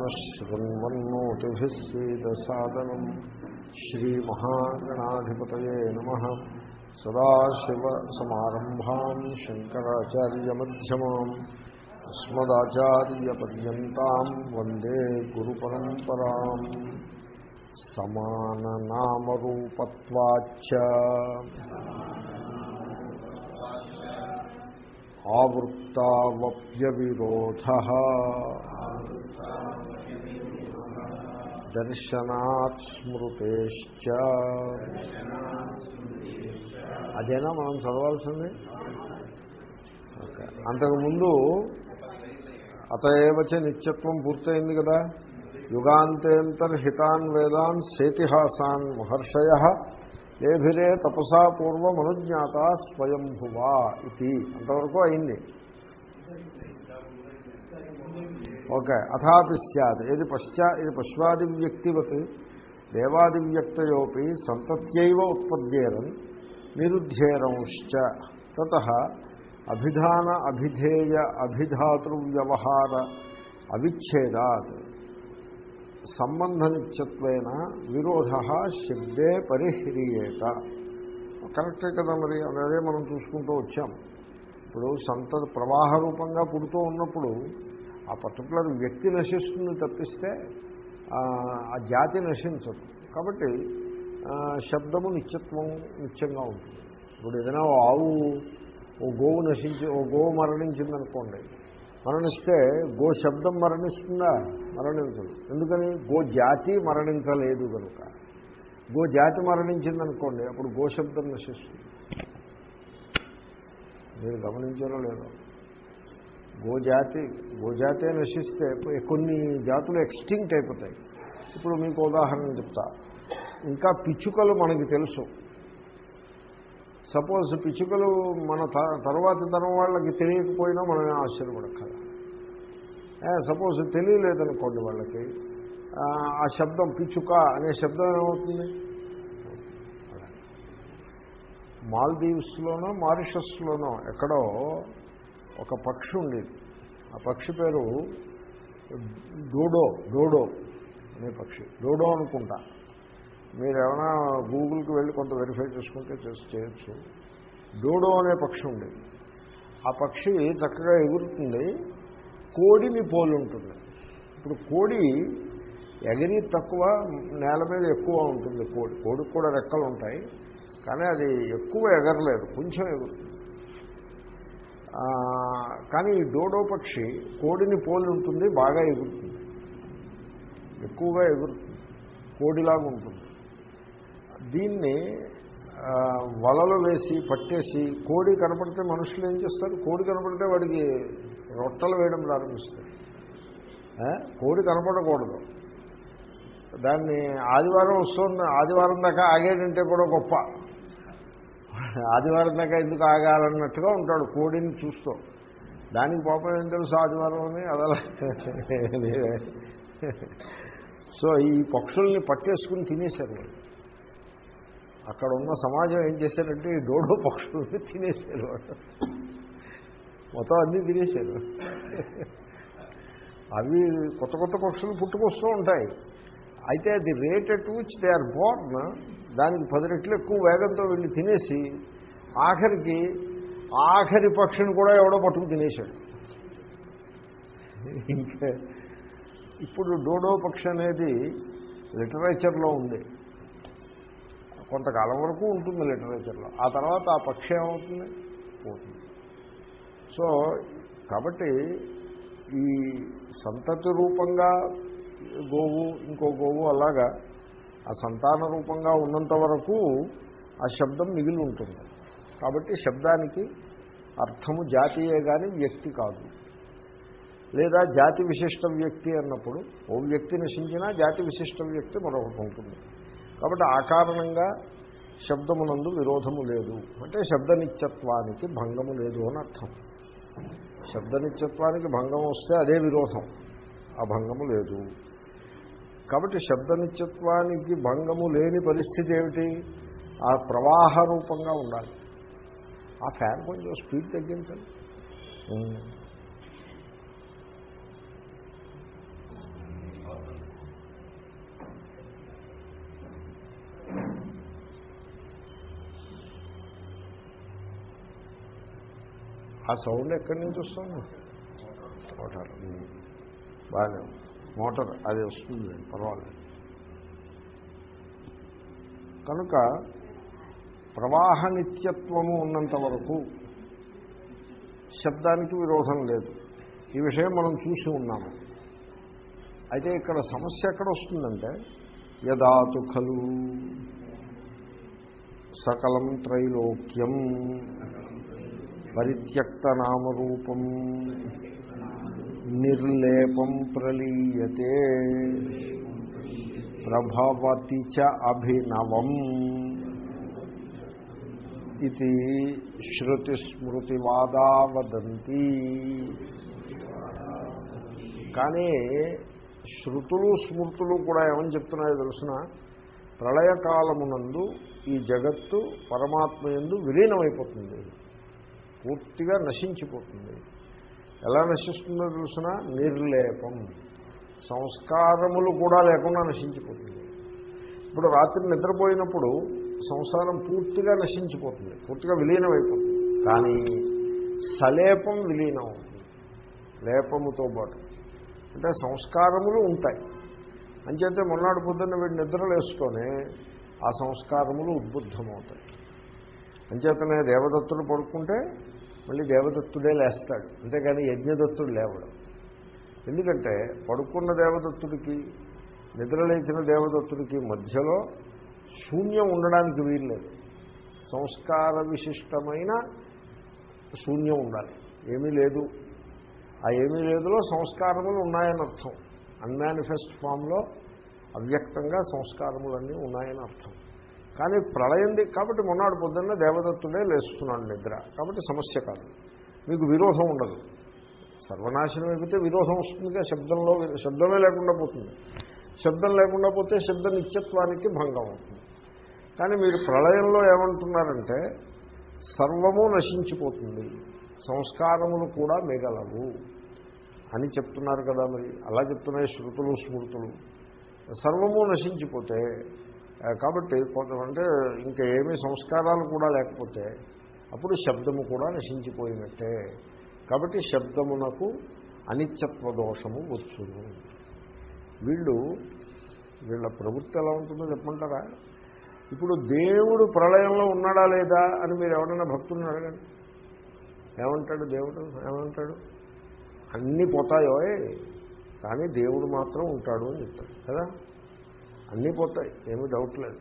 न शृण्वन्नोतिभिः सीदसादनम् श्रीमहागणाधिपतये नमः सदाशिवसमारम्भाम् शङ्कराचार्यमध्यमाम् अस्मदाचार्यपर्यन्ताम् वन्दे गुरुपरम्पराम् समाननामरूपत्वाच्च ఆవృత్తావప్యవిరోధ దర్శనాత్ స్మృతేశ్చ అదేనా మనం చదవాల్సింది? అంతకుముందు అతఏవచ నిత్యత్వం పూర్తయింది కదా. యుగాంతేంతర్హితాన్ వేదాన్ సేతిహాసాన్ మహర్షయ ఏభిరే తపసా పూర్వమనుజ్ఞాత స్వయంభువా ఇది. అంతవరకు అయింది. ఓకే. అథాపి సత్ ఏది పశ్చా ఇది పశ్వాది పశ్వాదివ్యక్తివత్. దేవాదివ్యక్తయోపి సంతత్యైవ ఉత్పద్యేరం నిరుధ్యేరంశ్చ తత అభిధాన అభిధేయ అభిధాతృవ్యవహార అవిచ్ఛేదాత్. సంబంధనిత్యత్వేన విరోధ శబ్దే పరిహ్రియేత. కరెక్టే కదా మరి. అదే మనం చూసుకుంటూ వచ్చాం. ఇప్పుడు సంత ప్రవాహ రూపంగా పుడుతూ ఉన్నప్పుడు ఆ పర్టికులర్ వ్యక్తి నశిస్తుంది తప్పిస్తే ఆ జాతి నశించదు. కాబట్టి శబ్దము నిత్యత్వం నిత్యంగా ఉంటుంది. ఇప్పుడు ఏదైనా ఓ ఆవు ఓ గోవు నశించి ఓ గోవు మరణించిందనుకోండి మరణిస్తే గో శబ్దం మరణిస్తుందా? మరణించదు. ఎందుకని? గో జాతి మరణించలేదు కనుక. గో జాతి మరణించిందనుకోండి అప్పుడు గో శబ్దం నశిస్తుంది. మీరు గమనించారో లేదో? గోజాతి గోజాతే నశిస్తే కొన్ని జాతులు ఎక్స్టింక్ట్ అయిపోతాయి. ఇప్పుడు మీకు ఉదాహరణ చెప్తా. ఇంకా పిచ్చుకలు మనకి తెలుసు. సపోజ్ పిచ్చుకలు మన తర్వాతి తరం వాళ్ళకి తెలియకపోయినా మనమే ఆశ్చర్యపడక్కల సపోజ్ తెలియలేదనుకోండి వాళ్ళకి ఆ శబ్దం పిచ్చుక అనే శబ్దం ఏమవుతుంది? మాల్దీవ్స్లోనో మారిషస్లోనో ఎక్కడో ఒక పక్షి ఉండేది. ఆ పక్షి పేరు డోడో డోడో అనే పక్షి. డోడో అనుకుంటా. మీరు ఏమైనా గూగుల్కి వెళ్ళి కొంత వెరిఫై చేసుకుంటే చేసి చేయొచ్చు. డోడో అనే పక్షి ఉండేది. ఆ పక్షి చక్కగా ఎగురుతుంది. కోడిని పోలి ఉంటుంది. ఇప్పుడు కోడి ఎగిరి తక్కువ నేల మీద ఎక్కువ ఉంటుంది కోడి. కోడికి కూడా రెక్కలు ఉంటాయి. కానీ అది ఎక్కువ ఎగరలేదు. కొంచెం ఎగురుతుంది. కానీ ఈ డోడో పక్షి కోడిని పోలి ఉంటుంది బాగా ఎగురుతుంది. ఎక్కువగా ఎగురుతుంది. కోడిలాగా ఉంటుంది. దీన్ని వలలు వేసి పట్టేసి కోడి కనపడితే మనుషులు ఏం చేస్తారు? కోడి కనపడితే వాడికి రొట్టలు వేయడం ప్రారంభిస్తారు. కోడి కనపడకూడదు. దాన్ని ఆదివారం వస్తుంది ఆదివారం దాకా ఆగేటంటే కూడా గొప్ప. ఆదివారం దాకా ఎందుకు ఆగాలన్నట్టుగా ఉంటాడు కోడిని చూస్తూ. దానికి పాపం ఏం తెలుసు ఆదివారం అని అదలా సో ఈ పక్షుల్ని పట్టేసుకుని తినేశారు అక్కడ ఉన్న సమాజం ఏం చేశారంటే ఈ డోడో పక్షుల్ని తినేశారు మొత్తం అన్నీ తినేశారు. అవి కొత్త కొత్త పక్షులు పుట్టుకొస్తూ ఉంటాయి. అయితే the rate at which they are born దానికి పది రెట్లు ఎక్కువ వేగంతో వెళ్ళి తినేసి ఆఖరికి ఆఖరి పక్షిని కూడా ఎవడో పట్టుకు తినేశాడు. ఇంకా ఇప్పుడు డోడో పక్షి అనేది లిటరేచర్లో ఉంది. కొంతకాలం వరకు ఉంటుంది లిటరేచర్లో. ఆ తర్వాత ఆ పక్షి ఏమవుతుంది? పోతుంది. సో కాబట్టి ఈ సంతతి రూపంగా గోవు ఇంకో గోవు అలాగా ఆ సంతాన రూపంగా ఉన్నంత వరకు ఆ శబ్దం మిగిలి ఉంటుంది కాబట్టి శబ్దానికి అర్థము జాతీయే కానీ వ్యక్తి కాదు. లేదా జాతి విశిష్ట వ్యక్తి అన్నప్పుడు ఓ వ్యక్తి నశించినా జాతి విశిష్ట వ్యక్తి మరొకటి ఉంటుంది. కాబట్టి ఆ కారణంగా శబ్దమునందు విరోధము లేదు. అంటే శబ్దనిత్యత్వానికి భంగము లేదు అని అర్థం. శబ్దనిత్యత్వానికి భంగం వస్తే అదే విరోధం. ఆ భంగము లేదు. కాబట్టి శబ్దనిత్యత్వానికి భంగము లేని పరిస్థితి ఏమిటి? ఆ ప్రవాహ రూపంగా ఉండాలి. ఆ ఫ్యాన్ కొంచెం స్పీడ్ తగ్గించండి. ఆ సౌండ్ ఎక్కడి నుంచి వస్తాను బాగానే ఉంది. మోటార్ అది వస్తుంది పర్వాలేదు. కనుక ప్రవాహ నిత్యత్వము ఉన్నంత వరకు శబ్దానికి విరోధం లేదు. ఈ విషయం మనం చూసి ఉన్నాము. అయితే ఇక్కడ సమస్య ఎక్కడ వస్తుందంటే యదాతు ఖలు సకలం త్రైలోక్యం పరిత్యక్త నామరూపం. నిర్లేపం ప్రలీయతే. ప్రభవతి చ అభినవం ఇది శృతిస్మృతివాదా వదంతి కానీ శృతులు స్మృతులు కూడా ఏమని చెప్తున్నాయో తెలుసిన? ప్రళయకాలమునందు ఈ జగత్తు పరమాత్మ ఎందు విలీనమైపోతుంది. పూర్తిగా నశించిపోతుంది. ఎలా నశిస్తుందో తెలుసిన నిర్లేపం. సంస్కారములు కూడా లేకుండా నశించిపోతుంది. ఇప్పుడు రాత్రి నిద్రపోయినప్పుడు సంసారం పూర్తిగా నశించిపోతుంది పూర్తిగా విలీనం అయిపోతుంది కానీ సలేపం విలీనం అవుతుంది లేపముతో పాటు. అంటే సంస్కారములు ఉంటాయి. అంచేతే మొన్నాడు పొద్దున్న వీడు నిద్రలేసుకొని ఆ సంస్కారములు ఉద్బుద్ధమవుతాయి. అంచేతనే దేవదత్తులు పడుకుంటే మళ్ళీ దేవదత్తుడే లేస్తాడు. అంతేకాని యజ్ఞదత్తుడు లేవడం. ఎందుకంటే పడుకున్న దేవదత్తుడికి నిద్రలేచిన దేవదత్తుడికి మధ్యలో శూన్యం ఉండడానికి వీల్లేదు. సంస్కార విశిష్టమైన శూన్యం ఉండాలి. ఏమీ లేదు. ఆ ఏమీ లేదులో సంస్కారములు ఉన్నాయని అర్థం. అన్మానిఫెస్ట్ ఫామ్లో అవ్యక్తంగా సంస్కారములన్నీ ఉన్నాయని అర్థం. కానీ ప్రళయంది కాబట్టి మొన్నటి పొద్దున్న దేవదత్తుడే లేస్తున్నాడు నిద్ర. కాబట్టి సమస్య కాదు. మీకు విరోధం ఉండదు. సర్వనాశనం అయిపోతే విరోధం వస్తుందిగా శబ్దంలో శబ్దమే లేకుండా పోతుంది. శబ్దం లేకుండా పోతే శబ్ద నిత్యత్వానికి భంగం అవుతుంది. కానీ మీరు ప్రళయంలో ఏమంటున్నారంటే సర్వము నశించిపోతుంది. సంస్కారములు కూడా మిగలవు అని చెప్తున్నారు కదా మరి. అలా చెప్తున్నాయి శృతులు స్మృతులు. సర్వము నశించిపోతే కాబట్టి కొంతమంటే ఇంకా ఏమీ సంస్కారాలు కూడా లేకపోతే అప్పుడు శబ్దము కూడా నశించిపోయినట్టే. కాబట్టి శబ్దమునకు అనిత్యత్వ దోషము వచ్చును. వీళ్ళు వీళ్ళ ప్రవృత్తి ఎలా ఉంటుందో చెప్పమంటారా? ఇప్పుడు దేవుడు ప్రళయంలో ఉన్నాడా లేదా అని మీరు ఎవరైనా భక్తులను అడగండి. ఏమంటాడు దేవుడు? ఏమంటాడు? అన్నీ పోతాయో కానీ దేవుడు మాత్రం ఉంటాడు అని చెప్తాడు కదా? అన్నీ పోతాయి ఏమీ డౌట్ లేదు.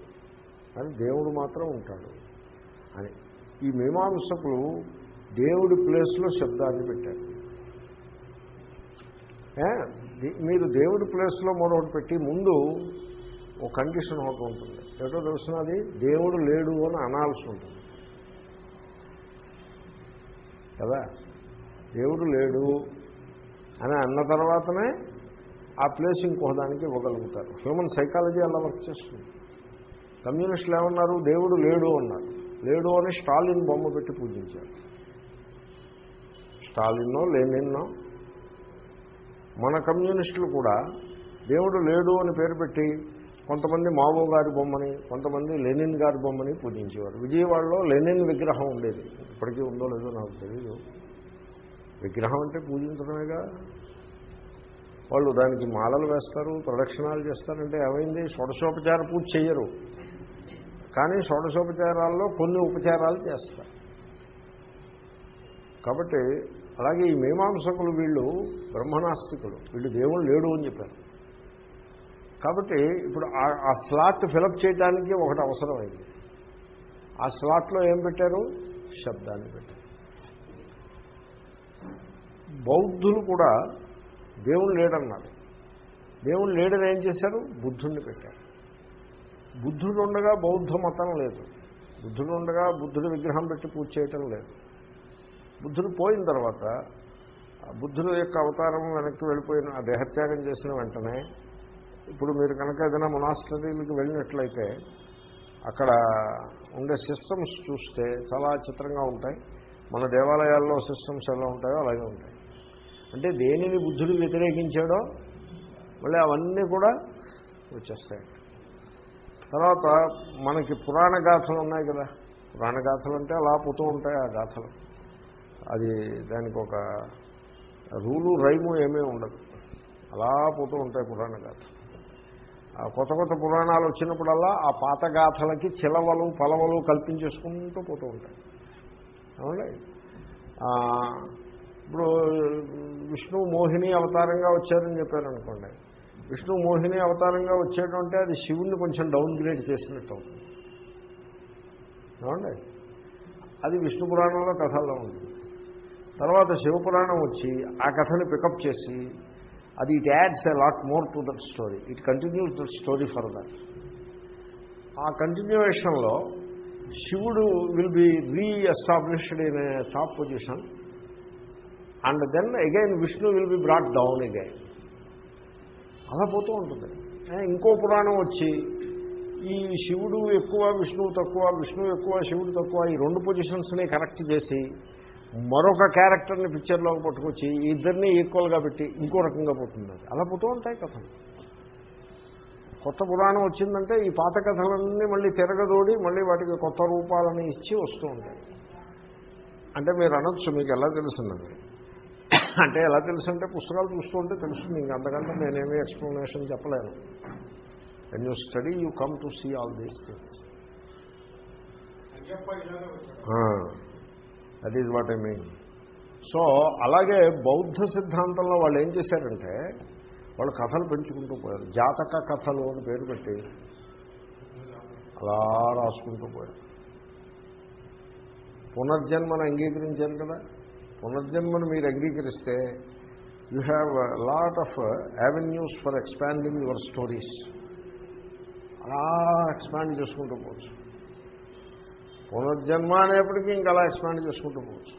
కానీ దేవుడు మాత్రం ఉంటాడు. అని. ఈ మీమాంసకులు దేవుడి ప్లేస్లో శబ్దాన్ని పెట్టారు. మీరు దేవుడి ప్లేస్లో మరొకటి పెట్టి ముందు ఒక కండిషన్ ఒకటి ఉంటుంది. ఏటో తెలుసున్నది దేవుడు లేడు అని అనాల్సి ఉంటుంది. కదా? దేవుడు లేడు అని అన్న తర్వాతనే ఆ ప్లేస్ ఇంకోదానికి ఇవ్వగలుగుతారు. హ్యూమన్ సైకాలజీ అలా వర్క్ చేస్తుంది. కమ్యూనిస్టులు ఏమన్నారు? దేవుడు లేడు అన్నారు. లేడు అని స్టాలిన్ బొమ్మ పెట్టి పూజించారు. స్టాలిన్నో లేనిన్నో. మన కమ్యూనిస్టులు కూడా దేవుడు లేడు అని పేరు పెట్టి కొంతమంది మావో గారి బొమ్మని కొంతమంది లెనిన్ గారి బొమ్మని పూజించేవారు. విజయవాడలో లెనిన్ విగ్రహం ఉండేది. ఇప్పటికీ ఉందో లేదో నాకు తెలియదు విగ్రహం అంటే పూజించడమేగా? వాళ్ళు దానికి మాలలు వేస్తారు ప్రదక్షిణాలు చేస్తారంటే ఏమైంది? షోడశోపచార పూజ చేయరు కానీ షోడశోపచారాల్లో కొన్ని ఉపచారాలు చేస్తారు. కాబట్టి అలాగే ఈ మీమాంసకులు వీళ్ళు బ్రహ్మనాస్తికులు. వీళ్ళు దేవుడు లేడు అని చెప్పారు. కాబట్టి ఇప్పుడు ఆ- ఆ స్లాట్ ఫిలప్ చేయడానికి ఒకటి అవసరమైంది. ఆ స్లాట్లో ఏం పెట్టారు? శబ్దాన్ని పెట్టారు. బౌద్ధులు కూడా దేవుడు లేడన్నారు దేవుడు లేడని ఏం చేశారు బుద్ధుణ్ణి పెట్టారు బుద్ధుడు ఉండగా బౌద్ధ మతం లేదు. బుద్ధుడు ఉండగా బుద్ధుడి విగ్రహం పెట్టి పూజ చేయటం లేదు. బుద్ధుడు పోయిన తర్వాత ఆ బుద్ధుడు యొక్క అవతారం వెనక్కి వెళ్ళిపోయిన ఆ దేహత్యాగం చేసిన వెంటనే ఇప్పుడు మీరు కనుక ఏదైనా మొనాస్టరీలకు వెళ్ళినట్లయితే అక్కడ ఉండే సిస్టమ్స్ చూస్తే చాలా చిత్రంగా ఉంటాయి. మన దేవాలయాల్లో సిస్టమ్స్ ఎలా ఉంటాయో అలాగే ఉంటాయి. అంటే దేనిని బుద్ధుడు వ్యతిరేకించాడో మళ్ళీ అవన్నీ కూడా వచ్చేస్తాయి. తర్వాత మనకి పురాణ గాథలు ఉన్నాయి కదా. పురాణ గాథలు అంటే అలా పోతూ ఉంటాయి ఆ గాథలు. అది దానికి ఒక రూలు రైము ఏమీ ఉండదు. అలా పోతూ ఉంటాయి పురాణ గాథలు. ఆ కొత్త కొత్త పురాణాలు వచ్చినప్పుడల్లా ఆ పాత గాథలకి చిలవలు పలవలు కల్పించేసుకుంటూ పోతూ ఉంటాయి. అవునండి ఇప్పుడు విష్ణు మోహిని అవతారంగా వచ్చారని చెప్పారనుకోండి. విష్ణు మోహిని అవతారంగా వచ్చేటంటే అది శివుణ్ణి కొంచెం డౌన్ గ్రేడ్ చేసినట్టు అవుతుంది. ఏమండి? అది విష్ణు పురాణంలో కథల్లో ఉంటుంది తర్వాత శివపురాణం వచ్చి ఆ కథని పికప్ చేసి అది it adds a lot more to that story it continues that story for that ఆ కంటిన్యూవేషన్లో శివుడు will be reestablished in a top position and then again Vishnu will be brought down again. అలా పోతూ ఉంటుంది. ఇంకో పురాణం వచ్చి ఈ శివుడు ఎక్కువ విష్ణువు తక్కువ విష్ణువు ఎక్కువ శివుడు తక్కువ ఈ రెండు పొజిషన్స్ని కరెక్ట్ చేసి మరొక క్యారెక్టర్ని పిక్చర్లోకి పట్టుకొచ్చి ఇద్దరిని ఈక్వల్గా పెట్టి ఇంకో రకంగా పోతుంది అది. అలా పోతూ ఉంటాయి కథలు. కొత్త పురాణం వచ్చిందంటే ఈ పాత కథలన్నీ మళ్ళీ తిరగదోడి మళ్ళీ వాటికి కొత్త రూపాలని ఇచ్చి వస్తూ ఉంటాయి. అంటే మీరు అనొచ్చు మీకు ఎలా తెలుసుందని అంటే ఎలా తెలుసంటే పుస్తకాలు చూస్తుంటే తెలుస్తుంది. ఇంక అంతకంటే నేనేమి ఎక్స్ప్లెనేషన్ చెప్పలేను. And you study you come to see all these things that is what I mean so అలాగే బౌద్ధ సిద్ధాంతంలో వాళ్ళు ఏం చేశారంటే వాళ్ళు కథలు పెంచుకుంటూ పోయారు. జాతక కథలు అని పేరు పెట్టి అలా రాసుకుంటూ పోయారు. పునర్జన్మను అంగీకరించారు కదా? పునర్జన్మను మీరు అంగీకరిస్తే you have lot of avenues for expanding your stories అలా ఎక్స్పాండ్ చేసుకుంటూ పోవచ్చు. పునర్జన్మ అనేప్పటికీ ఇంకా అలా ఎక్స్పాండ్ చేసుకుంటూ పోవచ్చు.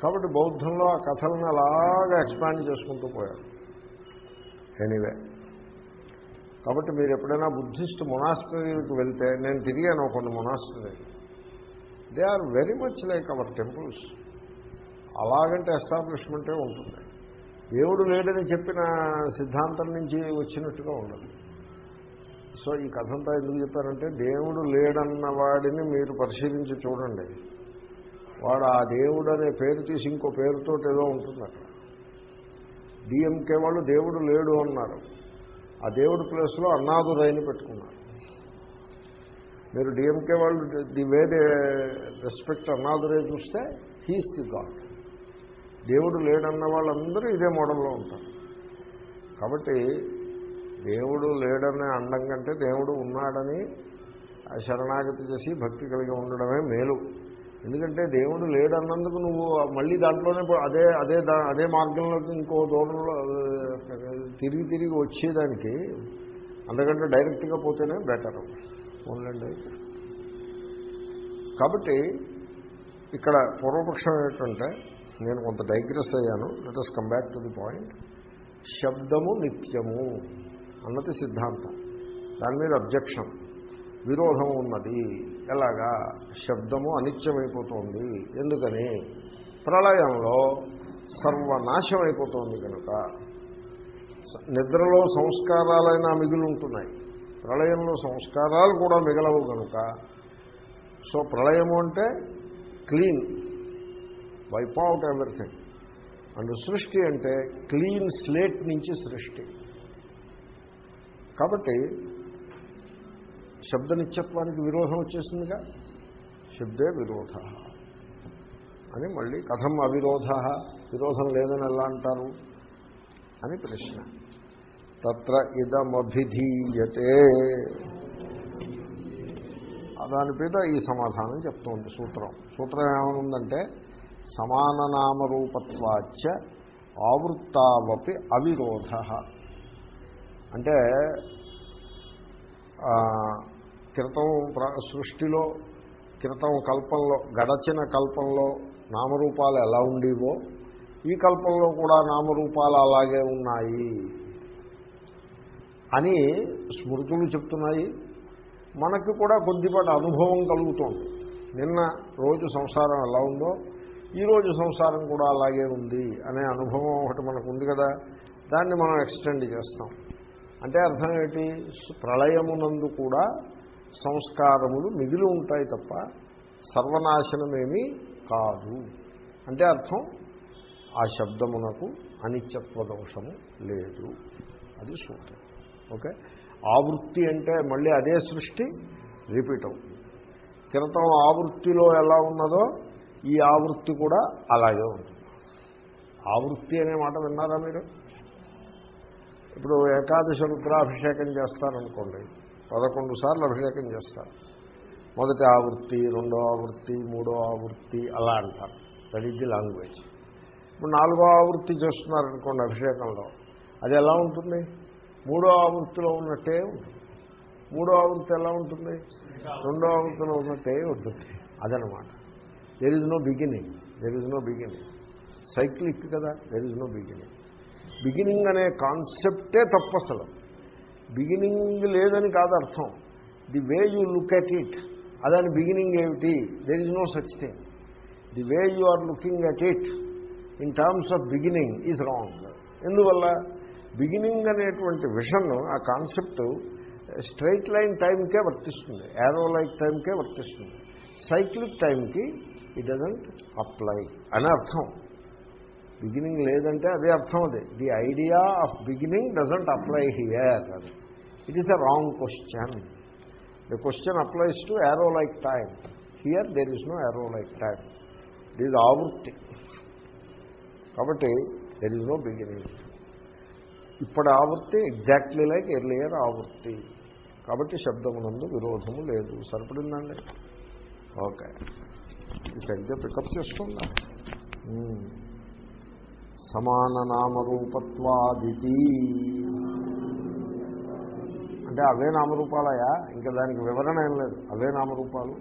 కాబట్టి బౌద్ధంలో ఆ కథలను అలాగా ఎక్స్పాండ్ చేసుకుంటూ పోయారు. ఎనీవే కాబట్టి మీరు ఎప్పుడైనా బుద్ధిస్ట్ మొనాస్టరీకి వెళ్తే నేను తిరిగాను కొన్ని monastery they are very much like our temples అలాగంటే ఎస్టాబ్లిష్మెంటే ఉంటుంది. దేవుడు లేడని చెప్పిన సిద్ధాంతం నుంచి వచ్చినట్టుగా ఉండదు. సో ఈ కథంతా ఎందుకు చెప్పారంటే దేవుడు లేడన్న వాడిని మీరు పరిశీలించి చూడండి. వాడు ఆ దేవుడు అనే పేరు తీసి ఇంకో పేరుతో ఏదో ఉంటుంది అక్కడ డిఎంకే వాళ్ళు దేవుడు లేడు అన్నారు. ఆ దేవుడు ప్లేస్లో అన్నాదురైని పెట్టుకున్నారు. మీరు డిఎంకే వాళ్ళు the way they respect Annadurai చూస్తే హీస్ ది గాడ్ దేవుడు లేడన్న వాళ్ళందరూ ఇదే మోడల్లో ఉంటారు. కాబట్టి దేవుడు లేడనే అండం కంటే దేవుడు ఉన్నాడని ఆ శరణాగతి చేసి భక్తి కలిగి ఉండడమే మేలు. ఎందుకంటే దేవుడు లేడన్నందుకు నువ్వు మళ్ళీ దాంట్లోనే అదే అదే దా అదే మార్గంలోకి ఇంకో దూరంలో తిరిగి తిరిగి వచ్చేదానికి అందుకంటే డైరెక్ట్గా పోతేనే బెటర్. ఓన్లండి కాబట్టి ఇక్కడ పూర్వపక్షం ఏంటంటే నేను కొంత డైగ్రెస్ అయ్యాను. Let us come back to the point శబ్దము నిత్యము అన్నది సిద్ధాంతం. దాని మీద అబ్జెక్షన్ విరోధం ఉన్నది. ఎలాగా? శబ్దము అనిత్యమైపోతుంది. ఎందుకని? ప్రళయంలో సర్వనాశం అయిపోతుంది కనుక. నిద్రలో సంస్కారాలైనా మిగిలి ఉంటున్నాయి ప్రళయంలో సంస్కారాలు కూడా మిగలవు కనుక. సో ప్రళయము అంటే clean. Wipe out everything and సృష్టి అంటే క్లీన్ స్లేట్ నుంచి సృష్టి. కాబట్టి శబ్ద నిత్యత్వానికి విరోధం వచ్చేసిందిగా? శబ్దే విరోధ. అని మళ్ళీ కథం అవిరోధ విరోధం లేదని ఎలా అంటారు? అని ప్రశ్న. తత్ర ఇదమభిధీయతే. దాని మీద ఈ సమాధానం చెప్తోంది సూత్రం. సూత్రం ఏమనుందంటే సమాననామరూపత్వాచ ఆవృత్తావపి అవిరోధ. అంటే క్రితం ప్ర- సృష్టిలో క్రితం కల్పంలో గడచిన కల్పంలో నామరూపాలు ఎలా ఉండేవో ఈ కల్పంలో కూడా నామరూపాలు అలాగే ఉన్నాయి అని స్మృతులు చెప్తున్నాయి. మనకి కూడా కొద్దిపాటి అనుభవం కలుగుతోంది. నిన్న రోజు సంసారం ఎలా ఉందో ఈరోజు సంసారం కూడా అలాగే ఉంది అనే అనుభవం ఒకటి మనకు ఉంది కదా దాన్ని మనం ఎక్స్టెండ్ చేస్తాం. అంటే అర్థం ఏంటి ప్రళయమునందు కూడా సంస్కారములు మిగిలి ఉంటాయి తప్ప సర్వనాశనమేమీ కాదు. అంటే అర్థం? ఆ శబ్దమునకు అనిత్యత్వ దోషము లేదు. అది సూత్రం. ఓకే? ఆవృత్తి అంటే మళ్ళీ అదే సృష్టి రిపీట్ అవుతుంది. క్రితం ఆవృత్తిలో ఎలా ఉన్నదో ఈ ఆవృత్తి కూడా అలాగే ఉంటుంది. ఆవృత్తి అనే మాట విన్నారా మీరు? ఇప్పుడు ఏకాదశ రుద్రాభిషేకం చేస్తారనుకోండి పదకొండు సార్లు అభిషేకం చేస్తారు. మొదటి ఆవృత్తి రెండో ఆవృత్తి మూడో ఆవృత్తి అలా అంటారు. దట్ ఈజ్ ది లాంగ్వేజ్ ఇప్పుడు నాలుగో ఆవృత్తి చేస్తున్నారనుకోండి అభిషేకంలో అది ఎలా ఉంటుంది? మూడో ఆవృత్తిలో ఉన్నట్టే ఉంటుంది. మూడో ఆవృత్తి ఎలా ఉంటుంది? రెండో ఆవృత్తిలో ఉన్నట్టే ఉంటుంది. అదనమాట. There is no beginning there is no beginning cyclic కదా? There is no beginning beginning అనే కాన్సెప్టే తప్పసలు. బిగినింగ్ లేదని కాదు అర్థం. The way you look at it అదని బిగినింగ్ ఏమిటి? There is no such thing the way you are looking at it in terms of beginning is wrong ఎందువల్ల? Beginning అనేటువంటి విషన్ ఆ కాన్సెప్ట్ స్ట్రైట్ లైన్ టైంకే వర్తిస్తుంది. యారో లైక్ టైంకే వర్తిస్తుంది. Cyclic టైంకి ఇట్ డజంట్ అప్లై అని అర్థం. బిగినింగ్ లేదంటే అదే అర్థం అది. The idea of beginning doesn't apply here అది it is a wrong question the question applies to arrow like time here there is no arrow like time it is ఆవృత్తి కాబట్టి there is no beginning ఇప్పుడు ఆవృత్తి exactly like earlier ఆవృత్తి కాబట్టి శబ్దమునందు విరోధము లేదు సరిపడిందండి okay సరిగ్గా pickup చేస్తుందా సమాన నామరూపత్వాదితి అంటే అవే నామరూపాలయా? ఇంకా దానికి వివరణ ఏం లేదు. అవే నామరూపాలు.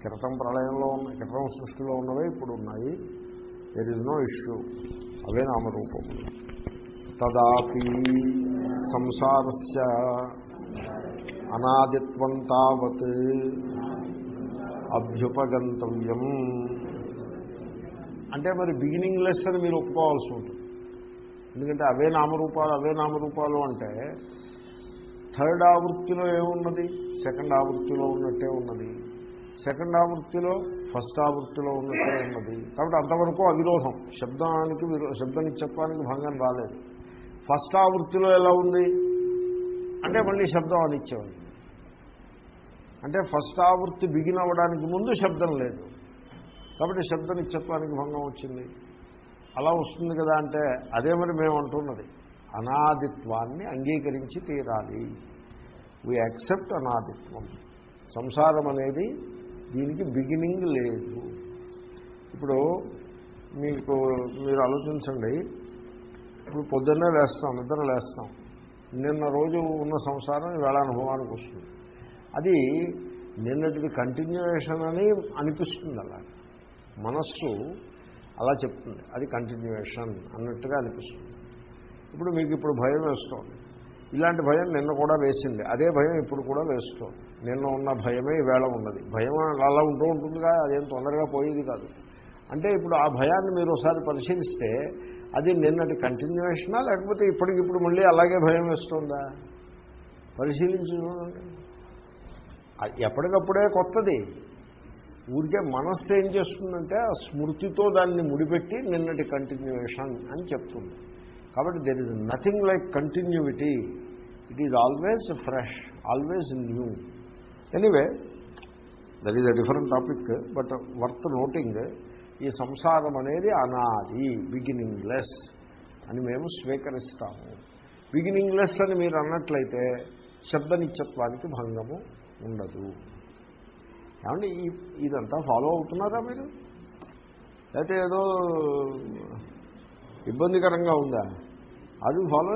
క్రితం ప్రళయంలో ఉన్న క్రితం సృష్టిలో ఉన్నవే ఇప్పుడు ఉన్నాయి. దెర్ ఇస్ నో ఇష్యూ అవే నామరూపములు. తదాపి సంసారస్య అనాదిత్వం తావత్. అభ్యుపగంతవ్యం. అంటే మరి బిగినింగ్ లెస్ అని మీరు ఒప్పుకోవాల్సి ఉంటుంది. ఎందుకంటే అవే నామరూపాలు అవే నామరూపాలు అంటే థర్డ్ ఆవృత్తిలో ఏమున్నది? సెకండ్ ఆవృత్తిలో ఉన్నట్టే ఉన్నది. సెకండ్ ఆవృత్తిలో ఫస్ట్ ఆవృత్తిలో ఉన్నట్టే ఉన్నది. కాబట్టి అంతవరకు అవిరోధం. శబ్దానికి విరో చెప్పడానికి భంగం రాలేదు. ఫస్ట్ ఆవృత్తిలో ఎలా ఉంది? అంటే మళ్ళీ శబ్దం అనిత్యం అంటే ఫస్ట్ ఆవృత్తి బిగిన్ అవ్వడానికి ముందు శబ్దం లేదు. కాబట్టి శబ్ద నిత్యత్వానికి భంగం వచ్చింది. అలా వస్తుంది కదా అంటే అదే మరి మేము అంటున్నది. అనాదిత్వాన్ని అంగీకరించి తీరాలి. వీ యాక్సెప్ట్ అనాదిత్వం. సంసారం అనేది దీనికి బిగినింగ్ లేదు. ఇప్పుడు మీకు మీరు ఆలోచించండి. ఇప్పుడు పొద్దున్నే లేస్తాం నిద్ర లేస్తాం. నిన్న రోజు ఉన్న సంసారం వేళ అనుభవానికి వస్తుంది. అది నిన్నటిది కంటిన్యూయేషన్ అని అనిపిస్తుంది అలా. మనస్సు అలా చెప్తుంది అది కంటిన్యూయేషన్ అన్నట్టుగా అనిపిస్తుంది. ఇప్పుడు మీకు ఇప్పుడు భయం వేస్తోంది. ఇలాంటి భయం నిన్న కూడా వేసింది. అదే భయం ఇప్పుడు కూడా వేస్తోంది. నిన్న ఉన్న భయమే ఈవేళ ఉన్నది. భయం అలా ఉంటూ ఉంటుందిగా అదేం తొందరగా పోయేది కాదు. అంటే ఇప్పుడు ఆ భయాన్ని మీరు ఒకసారి పరిశీలిస్తే అది నిన్నటి కంటిన్యూయేషనా లేకపోతే ఇప్పటికిప్పుడు మళ్ళీ అలాగే భయం వేస్తుందా? పరిశీలించి చూడండి. ఎప్పటికప్పుడే కొత్తది. ఊరికే మనస్సు ఏం చేస్తుందంటే ఆ స్మృతితో దాన్ని ముడిపెట్టి నిన్నటి కంటిన్యూయేషన్ అని చెప్తుంది. కాబట్టి there is nothing like continuity it is always fresh always new anyway that is a different topic but worth noting ఈ సంసారం అనేది అనాది బిగినింగ్ లెస్ అని మేము స్వీకరిస్తాము. బిగినింగ్ లెస్ అని మీరు అన్నట్లయితే శబ్దనిత్యత్వానికి భంగము ఉండదు. ఏమంటే ఈ ఇదంతా ఫాలో అవుతున్నారా మీరు? లేకపోతే ఏదో ఇబ్బందికరంగా ఉందా? అది ఫాలో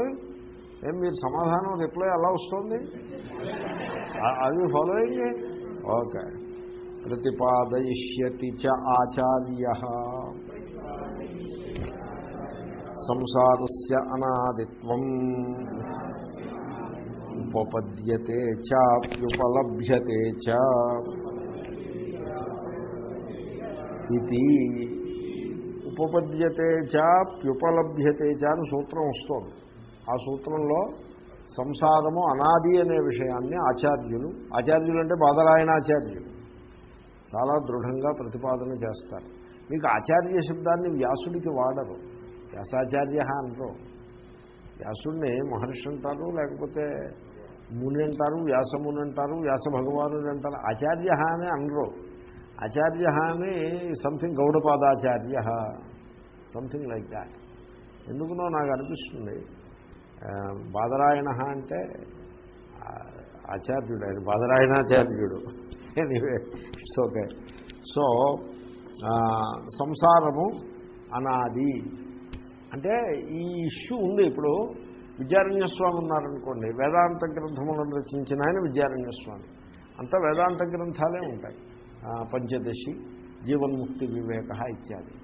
ఏం మీరు సమాధానం రిప్లై ఎలా వస్తుంది? అది ఫాలోయింగ్ ఓకే. ప్రతిపాదయిష్యతి చ ఆచార్య. సంసారస్య అనాదిత్వం. ఉపపద్యతే చాప్యుపలభ్యతే చ. ఇది ఉపపద్యతే చాప్యుపలభ్యతే చ అని సూత్రం వస్తుంది. ఆ సూత్రంలో సంసారము అనాది అనే విషయాన్ని ఆచార్యులు ఆచార్యులు అంటే బాదరాయణ ఆచార్యులు చాలా దృఢంగా ప్రతిపాదన చేస్తారు. మీకు ఆచార్య శబ్దాన్ని వ్యాసుడికి వాడరు. వ్యాసాచార్య అంటారు. వ్యాసుడిని మహర్షి అంటారు లేకపోతే ముని అంటారు వ్యాసముని అంటారు వ్యాస భగవానుడు అంటారు ఆచార్య అని అనరు. ఆచార్య అని something Gaudapadacharya. Something like that ఎందుకునో నాకు అనిపిస్తుంది. బాదరాయణ అంటే ఆచార్యుడు ఆయన బాదరాయణాచార్యుడు. ఎనీవే ఇట్స్ ఓకే సో సంసారము అనాది. అంటే ఈ ఇష్యూ ఉంది ఇప్పుడు. విద్యారణ్యస్వామి ఉన్నారనుకోండి వేదాంత గ్రంథములను రచించిన ఆయన విద్యారణ్య స్వామి అంతా వేదాంత గ్రంథాలే ఉంటాయి. పంచదశి జీవన్ముక్తి వివేక ఇత్యాది.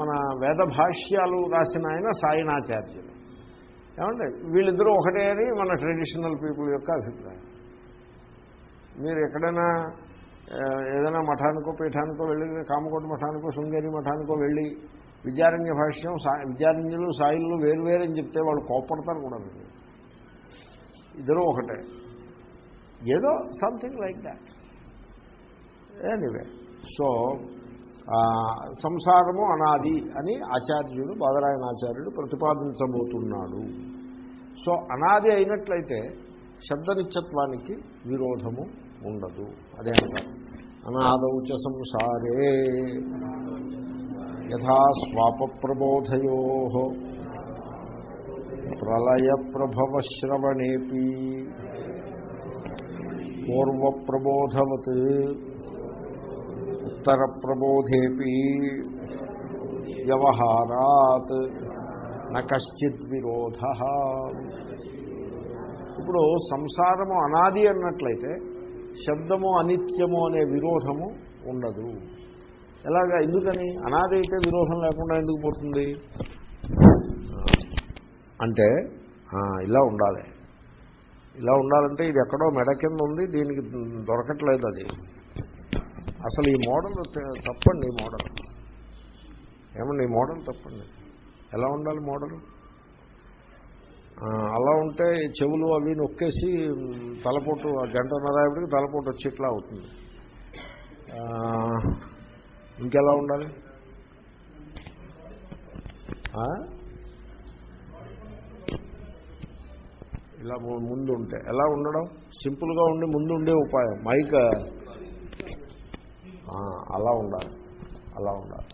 మన వేద భాష్యాలు రాసిన ఆయన సాయనాచార్యులు ఏమంటే వీళ్ళిద్దరూ ఒకటే అని మన ట్రెడిషనల్ పీపుల్ యొక్క అభిప్రాయం. మీరు ఎక్కడైనా ఏదైనా మఠానికో పీఠానికో వెళ్ళి కామకోట మఠానికో శృంగేరి మఠానికో వెళ్ళి విద్యారణ్య భాష్యం సా విద్యారణ్యులు సాయిలు వేరువేరని చెప్తే వాళ్ళు కోపడతారు కూడా. మీరు ఇద్దరు ఒకటే. ఏదో something like that anyway so సంసారము అనాది అని ఆచార్యుడు బాదరాయణ ఆచార్యుడు ప్రతిపాదించబోతున్నాడు. సో అనాది అయినట్లయితే శబ్దనిత్యత్వానికి విరోధము ఉండదు. అదే అంటారు. అనాదౌచ సంసారే. యథా స్వాప ప్రబోధయో ప్రళయ ప్రభవశ్రవణేపి పూర్వప్రబోధవత్ ఉత్తర ప్రబోధేపి వ్యవహారాత్ నశ్చిత్ విరోధ. ఇప్పుడు సంసారము అనాది అన్నట్లయితే శబ్దము అనిత్యము అనే విరోధము ఉండదు. ఎలాగా? ఎందుకని? అనాది అయితే విరోధం లేకుండా ఎందుకు పోతుంది? అంటే ఇలా ఉండాలి. ఇలా ఉండాలంటే ఇది ఎక్కడో మెడ కింద ఉంది దీనికి దొరకట్లేదు అది. అసలు ఈ మోడల్ తప్పండి ఈ మోడల్. ఏమండి ఈ మోడల్ తప్పండి. ఎలా ఉండాలి మోడల్? అలా ఉంటే చెవులు అవి నొక్కేసి తలపోటు ఆ గంటన్నర తలపోటు వచ్చి ఇట్లా అవుతుంది. ఇంకెలా ఉండాలి? ఇలా ముందు ఉంటే ఎలా ఉండడం? సింపుల్గా ఉండి ముందు ఉండే ఉపాయం. మైక్ అలా ఉండాలి. అలా ఉండాలి.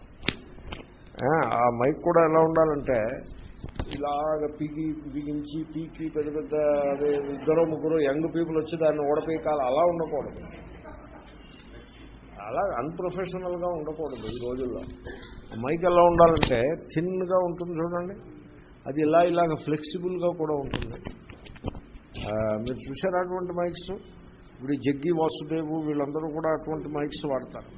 ఆ, ఆ మైక్ కూడా ఎలా ఉండాలంటే ఇలాగ పీకి బిగించి పీకి పెద్ద పెద్ద అదే ఇద్దరు ముగ్గురు యంగ్ పీపుల్ వచ్చి దాన్ని ఓడపీకాలి అలా ఉండకూడదు. అలా అన్ప్రొఫెషనల్గా ఉండకూడదు ఈ రోజుల్లో. మైక్ ఎలా ఉండాలంటే థిన్గా ఉంటుంది చూడండి. అది ఇలా ఇలాగ ఫ్లెక్సిబుల్గా కూడా ఉంటుంది. మీరు చూసారా అటువంటి మైక్స్? ఇప్పుడు జగ్గి వాసుదేవు వీళ్ళందరూ కూడా అటువంటి మైక్స్ వాడతారు.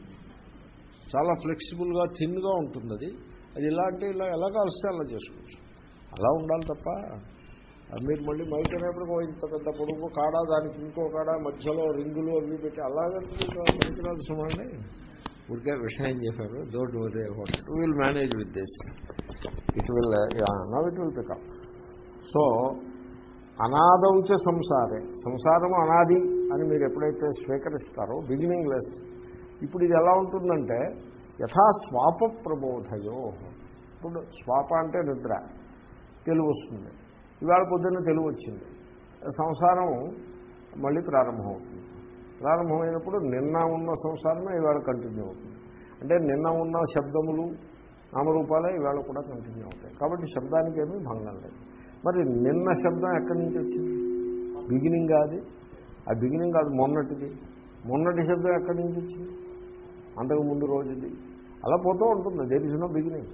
చాలా ఫ్లెక్సిబుల్గా థిన్గా ఉంటుంది అది అది ఇలా అంటే ఇలా ఎలా కలిస్తే అలా చేసుకోవచ్చు. అలా ఉండాలి తప్ప మీరు మళ్ళీ మైక్ అనేప్పుడు ఇంత పెద్ద పొడుగు కాడ దానికి ఇంకో కాడ మధ్యలో రింగులు అవి పెట్టి అలాగంటే పనికిరాదు సుమండి ఊరికే విషయం చేశారు don't worry about it will manage with this it will now it will pick up so అనాదౌచ సంసారే. సంసారము అనాది అని మీరు ఎప్పుడైతే స్వీకరిస్తారో బిగినింగ్ లెస్ ఇప్పుడు ఇది ఎలా ఉంటుందంటే యథా స్వాప ప్రబోధయో. ఇప్పుడు స్వాప అంటే నిద్ర. తెలుగు వస్తుంది. ఇవాళ పొద్దున్న తెలుగు వచ్చింది. సంసారం మళ్ళీ ప్రారంభమవుతుంది. ప్రారంభమైనప్పుడు నిన్న ఉన్న సంసారమే ఇవాళ కంటిన్యూ అవుతుంది. అంటే నిన్న ఉన్న శబ్దములు నామరూపాలే ఇవాళ కూడా కంటిన్యూ అవుతాయి. కాబట్టి శబ్దానికి ఏమీ భంగం లేదు. మరి నిన్న శబ్దం ఎక్కడి నుంచి వచ్చింది? బిగినింగ్ కాదు. ఆ బిగినింగ్ కాదు మొన్నటిది. మొన్నటి శబ్దం ఎక్కడి నుంచి వచ్చింది? అంతకు ముందు రోజుది. అలా పోతూ ఉంటుంది. దేర్ ఇస్ నో బిగినింగ్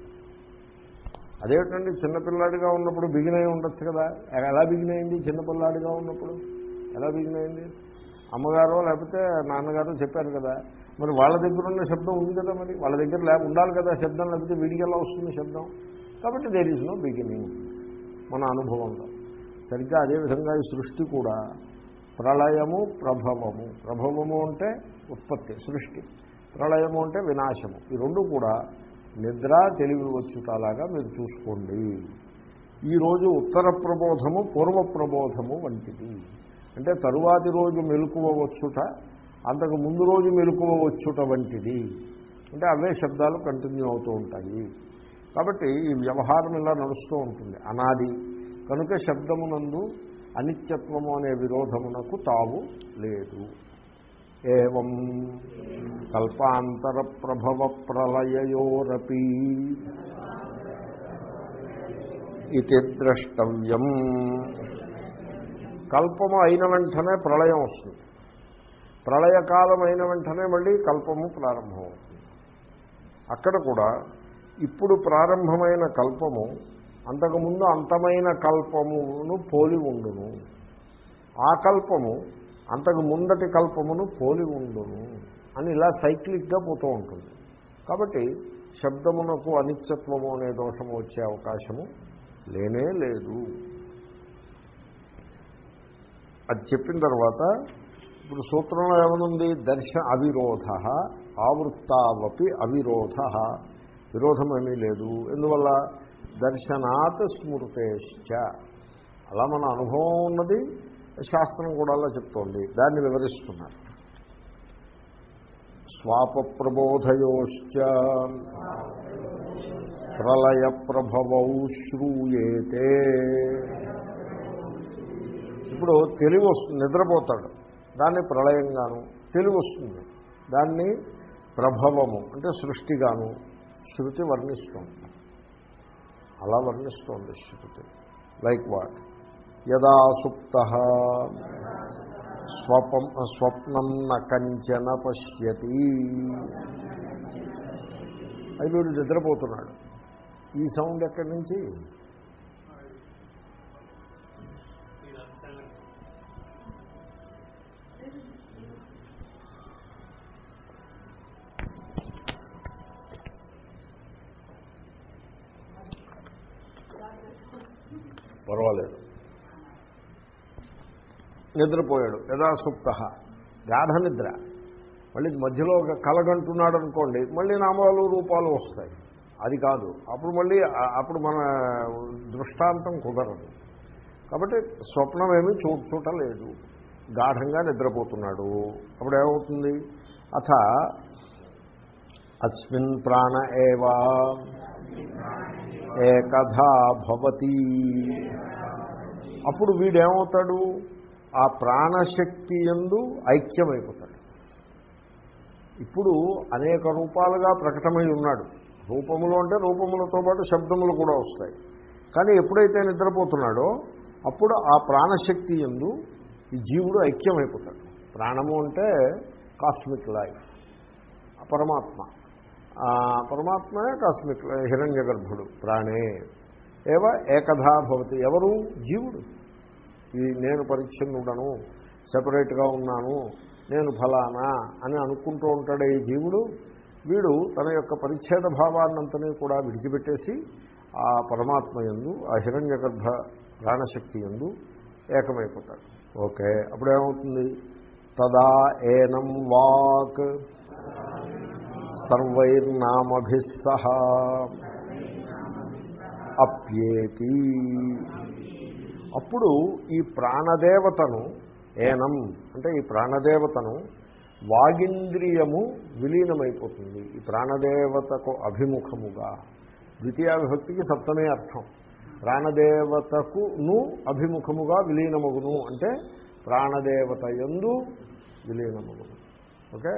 అదేమిటండి? చిన్నపిల్లాడిగా ఉన్నప్పుడు బిగిన్ అయి ఉండొచ్చు కదా. ఎలా బిగిన్ అయింది? చిన్నపిల్లాడిగా ఉన్నప్పుడు ఎలా బిగిన్ అయింది? అమ్మగారో లేకపోతే నాన్నగారో చెప్పారు కదా. మరి వాళ్ళ దగ్గర ఉన్న శబ్దం ఉంది కదా మరి. వాళ్ళ దగ్గర లే ఉండాలి కదా శబ్దం లేకపోతే వీడికి ఎలా వస్తుంది శబ్దం? కాబట్టి దేర్ ఈజ్ నో బిగినింగ్ మన అనుభవంలో సరిగ్గా అదేవిధంగా ఈ సృష్టి కూడా ప్రళయము ప్రభవము. ప్రభవము అంటే ఉత్పత్తి సృష్టి. ప్రళయము అంటే వినాశము. ఈ రెండు కూడా నిద్ర తెలివి వచ్చుటలాగా మీరు చూసుకోండి. ఈరోజు ఉత్తర ప్రబోధము పూర్వ ప్రబోధము వంటిది. అంటే తరువాతి రోజు మెలకువ వచ్చుట అంతకు ముందు రోజు మెలకువ వచ్చుట వంటిది. అంటే అవే శబ్దాలు కంటిన్యూ అవుతూ ఉంటాయి. కాబట్టి ఈ వ్యవహారం ఇలా నడుస్తూ ఉంటుంది. అనాది. కనుక శబ్దమునందు అనిత్యత్వము అనే విరోధమునకు తావు లేదు. ఏం కల్పాంతర ప్రభవ ప్రళయయోరపి ఇది ద్రష్టవ్యం. కల్పము అయిన వెంటనే ప్రళయం వస్తుంది. ప్రళయకాలం అయిన వెంటనే మళ్ళీ కల్పము ప్రారంభమవుతుంది. అక్కడ కూడా ఇప్పుడు ప్రారంభమైన కల్పము అంతకుముందు అంతమైన కల్పమును పోలి ఉండును. ఆ కల్పము అంతకు ముందటి కల్పమును పోలి ఉండును అని ఇలా సైక్లిక్గా పోతూ ఉంటుంది. కాబట్టి శబ్దమునకు అనిత్యత్వము అనే దోషము వచ్చే అవకాశము లేనే లేదు. అది చెప్పిన తర్వాత ఇప్పుడు సూత్రంలో ఏమనుంది? దర్శ అవిరోధ ఆవృత్తావపి అవిరోధ. విరోధమేమీ లేదు. ఎందువల్ల? దర్శనాత్ స్మృతేశ్చ అలా మన అనుభవం ఉన్నది. శాస్త్రం కూడా అలా చెప్తోంది. దాన్ని వివరిస్తున్నారు. స్వాప ప్రబోధయోశ్చ ప్రళయ ప్రభవౌ శ్రూయేతే. ఇప్పుడు తెలివి వస్తుంది నిద్రపోతాడు. దాన్ని ప్రళయంగాను తెలివి వస్తుంది. దాన్ని ప్రభవము అంటే సృష్టిగాను శృతి వర్ణిస్తుంది. అలా వర్ణిస్తోంది శృతి. Like what? యదా సుప్త. స్వపం స్వప్నం న కంచన పశ్యతి. అది వీడు నిద్రపోతున్నాడు. ఈ సౌండ్ ఎక్కడి నుంచి? నిద్రపోయాడు. యథాసుప్త గాఢ నిద్ర మళ్ళీ మధ్యలో ఒక కలగంటున్నాడు అనుకోండి మళ్ళీ నామాలు రూపాలు వస్తాయి. అది కాదు. అప్పుడు మళ్ళీ అప్పుడు మన దృష్టాంతం కుదరదు. కాబట్టి స్వప్నం ఏమీ చూ చూడలేదు. గాఢంగా నిద్రపోతున్నాడు. అప్పుడు ఏమవుతుంది? అథ అస్మిన్ ప్రాణ ఏవా ఏకథా భవతి. అప్పుడు వీడేమవుతాడు? ఆ ప్రాణశక్తి ఎందు ఐక్యమైపోతాడు. ఇప్పుడు అనేక రూపాలుగా ప్రకటమై ఉన్నాడు. రూపములు అంటే రూపములతో పాటు శబ్దములు కూడా వస్తాయి. కానీ ఎప్పుడైతే నిద్రపోతున్నాడో అప్పుడు ఆ ప్రాణశక్తి ఎందు ఈ జీవుడు ఐక్యమైపోతాడు. ప్రాణము అంటే కాస్మిక్ లైఫ్ పరమాత్మ పరమాత్మయే కాస్మిక్ హిరణ్య గర్భుడు ప్రాణే. ఏవ ఏకధా భవతి. ఎవరు? జీవుడు. ఈ నేను పరిచ్ఛిన్నుడను సపరేట్గా ఉన్నాను నేను ఫలానా అని అనుకుంటూ ఉంటాడే ఈ జీవుడు వీడు తన యొక్క పరిచ్ఛేద భావాన్నంతని కూడా విడిచిపెట్టేసి ఆ పరమాత్మ ఎందు ఆ హిరణ్య గర్భ ప్రాణశక్తి ఎందు ఏకమైపోతాడు. ఓకే అప్పుడేమవుతుంది? తదా ఏనం వాక్. సర్వైర్నామభిస్సహ. అప్యేతి. అప్పుడు ఈ ప్రాణదేవతను ఏనం అంటే ఈ ప్రాణదేవతను వాగింద్రియము విలీనమైపోతుంది. ఈ ప్రాణదేవతకు అభిముఖముగా. ద్వితీయ విభక్తికి సప్తమే అర్థం. ప్రాణదేవతకును అభిముఖముగా విలీనమగును అంటే ప్రాణదేవత ఎందు విలీనమగును. ఓకే?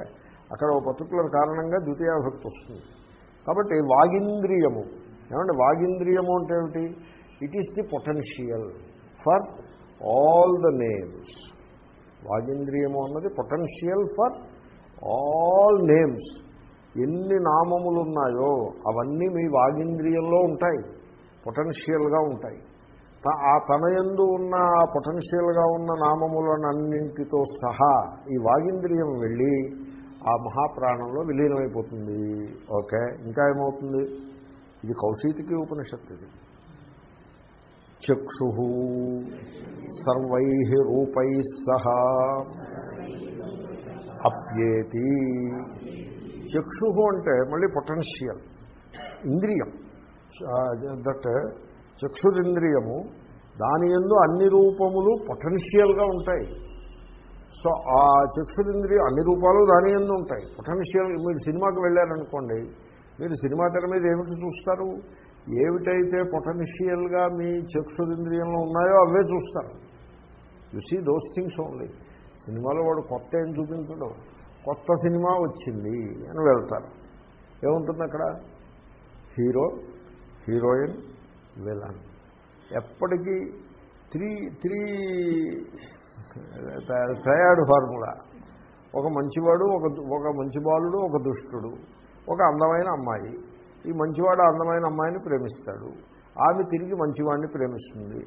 అక్కడ ఒక పర్టికులర్ కారణంగా ద్వితీయ విభక్తి వస్తుంది. కాబట్టి వాగింద్రియము. ఏమంటే వాగింద్రియము అంటే ఏమిటి? It is the potential for all the names. వాగింద్రియము అన్నది పొటెన్షియల్ ఫర్ ఆల్ నేమ్స్ ఎన్ని నామములు ఉన్నాయో అవన్నీ మీ వాగింద్రియంలో ఉంటాయి. పొటెన్షియల్గా ఉంటాయి. ఆ తన యందు ఉన్న ఆ పొటెన్షియల్గా ఉన్న నామములనన్నింటితో సహా ఈ వాగింద్రియం వెళ్ళి ఆ మహాప్రాణంలో విలీనమైపోతుంది. ఓకే? ఇంకా ఏమవుతుంది? ఇది కౌశీతికి ఉపనిషత్తు ఇది చక్షు సర్వై రూపై సహా అప్యేతి. చక్షు అంటే మళ్ళీ పొటెన్షియల్ ఇంద్రియం. దట్ చక్షురింద్రియము దాని ఎందు అన్ని రూపములు పొటెన్షియల్గా ఉంటాయి. సో ఆ చక్షురింద్రియం అన్ని రూపాలు దాని ఎందు ఉంటాయి. పొటెన్షియల్ మీరు సినిమాకి వెళ్ళారనుకోండి మీరు సినిమా తెర మీద ఏమిటి చూస్తారు? ఏమిటైతే పొటెన్షియల్గా మీ చక్షురింద్రియంలో ఉన్నాయో అవే చూస్తారు. You see those things only సినిమాలో వాడు కొత్త ఏం చూపించడం. కొత్త సినిమా వచ్చింది అని వెళ్తారు. ఏముంటుంది అక్కడ? Hero heroine villain. ఎప్పటికీ త్రీ త్రీ ట్రయాడ్ ఫార్ములా. ఒక మంచివాడు ఒక ఒక మంచి బాలుడు ఒక దుష్టుడు. ఒక అందమైన అమ్మాయి. ఈ మంచివాడు అందమైన అమ్మాయిని ప్రేమిస్తాడు. ఆమె తిరిగి మంచివాడిని ప్రేమిస్తుంది.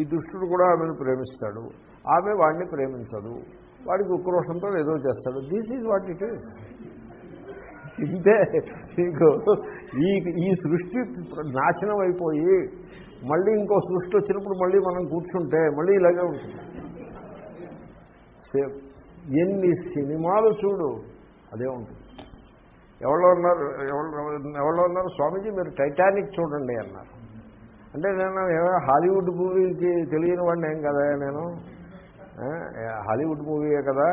ఈ దుష్టుడు కూడా ఆమెను ప్రేమిస్తాడు. ఆమె వాడిని ప్రేమించదు. వాడికి ఉక్రోషంతో ఏదో చేస్తాడు. This is what it is ఇంతే. మీకు ఈ ఈ సృష్టి నాశనం అయిపోయి మళ్ళీ ఇంకో సృష్టి వచ్చినప్పుడు మళ్ళీ మనం కూర్చుంటే మళ్ళీ ఇలాగే ఉంటుంది. ఎన్ని సినిమాలు చూడు అదే ఉంటుంది. ఎవరో ఉన్నారు ఎవరో ఎవరో ఉన్నారు? స్వామీజీ మీరు టైటానిక్ చూడండి అన్నారు. అంటే నేను ఏమైనా హాలీవుడ్ మూవీకి తెలియని వాడిని ఏం కదా నేను? హాలీవుడ్ మూవీయే కదా?